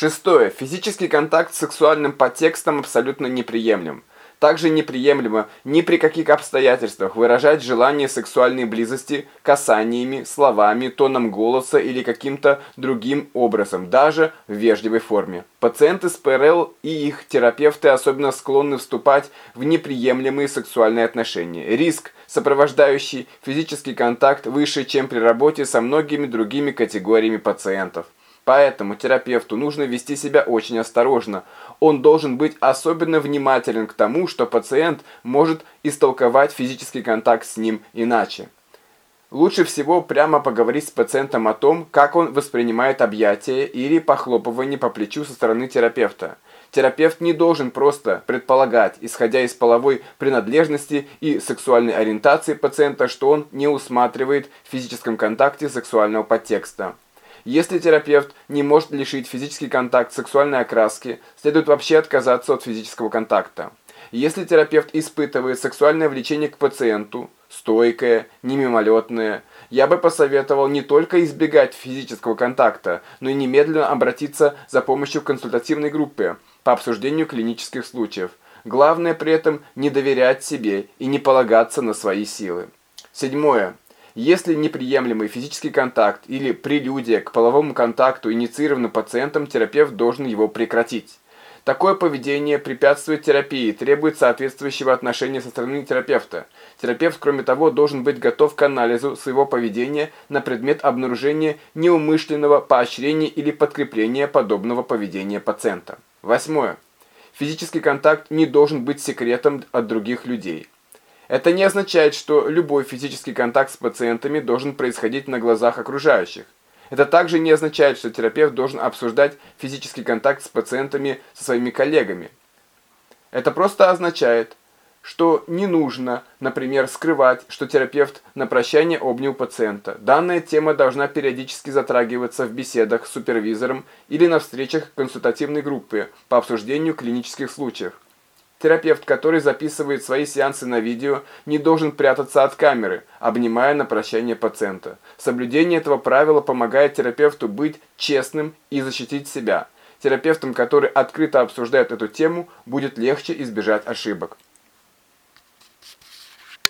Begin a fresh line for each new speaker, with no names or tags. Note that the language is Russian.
Шестое. Физический контакт с сексуальным подтекстом абсолютно неприемлем. Также неприемлемо ни при каких обстоятельствах выражать желание сексуальной близости касаниями, словами, тоном голоса или каким-то другим образом, даже в вежливой форме. Пациенты с ПРЛ и их терапевты особенно склонны вступать в неприемлемые сексуальные отношения. Риск, сопровождающий физический контакт, выше, чем при работе со многими другими категориями пациентов. Поэтому терапевту нужно вести себя очень осторожно. Он должен быть особенно внимателен к тому, что пациент может истолковать физический контакт с ним иначе. Лучше всего прямо поговорить с пациентом о том, как он воспринимает объятия или похлопывание по плечу со стороны терапевта. Терапевт не должен просто предполагать, исходя из половой принадлежности и сексуальной ориентации пациента, что он не усматривает в физическом контакте сексуального подтекста. Если терапевт не может лишить физический контакт сексуальной окраски, следует вообще отказаться от физического контакта. Если терапевт испытывает сексуальное влечение к пациенту, стойкое, не мимолетное, я бы посоветовал не только избегать физического контакта, но и немедленно обратиться за помощью в консультативной группе по обсуждению клинических случаев. Главное при этом не доверять себе и не полагаться на свои силы. Седьмое. Если неприемлемый физический контакт или прелюдия к половому контакту инициированы пациентом, терапевт должен его прекратить. Такое поведение препятствует терапии, требует соответствующего отношения со стороны терапевта. Терапевт, кроме того, должен быть готов к анализу своего поведения на предмет обнаружения неумышленного поощрения или подкрепления подобного поведения пациента. Восьмое. Физический контакт не должен быть секретом от других людей. Это не означает, что любой физический контакт с пациентами должен происходить на глазах окружающих. Это также не означает, что терапевт должен обсуждать физический контакт с пациентами со своими коллегами. Это просто означает, что не нужно, например, скрывать, что терапевт на прощание обнял пациента. Данная тема должна периодически затрагиваться в беседах с супервизором или на встречах консультативной группы по обсуждению клинических случаев. Терапевт, который записывает свои сеансы на видео, не должен прятаться от камеры, обнимая на прощание пациента. Соблюдение этого правила помогает терапевту быть честным и защитить себя. Терапевтам, которые открыто обсуждают эту тему, будет легче избежать ошибок.